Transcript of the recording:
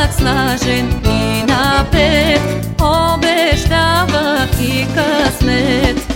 палац снажен и напред, обещава и късмет.